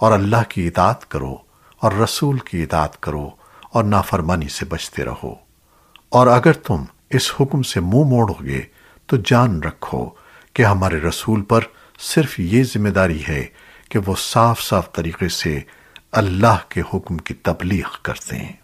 اور اللہ کی اطاعت کرو اور رسول کی اطاعت کرو اور نافرمانی سے بچتے رہو۔ اور اگر تم اس حکم سے منہ موڑو گے تو جان رکھو کہ ہمارے رسول پر صرف یہ ذمہ داری ہے کہ وہ صاف صاف طریقے سے اللہ کے حکم کی تبلیغ کرتے ہیں۔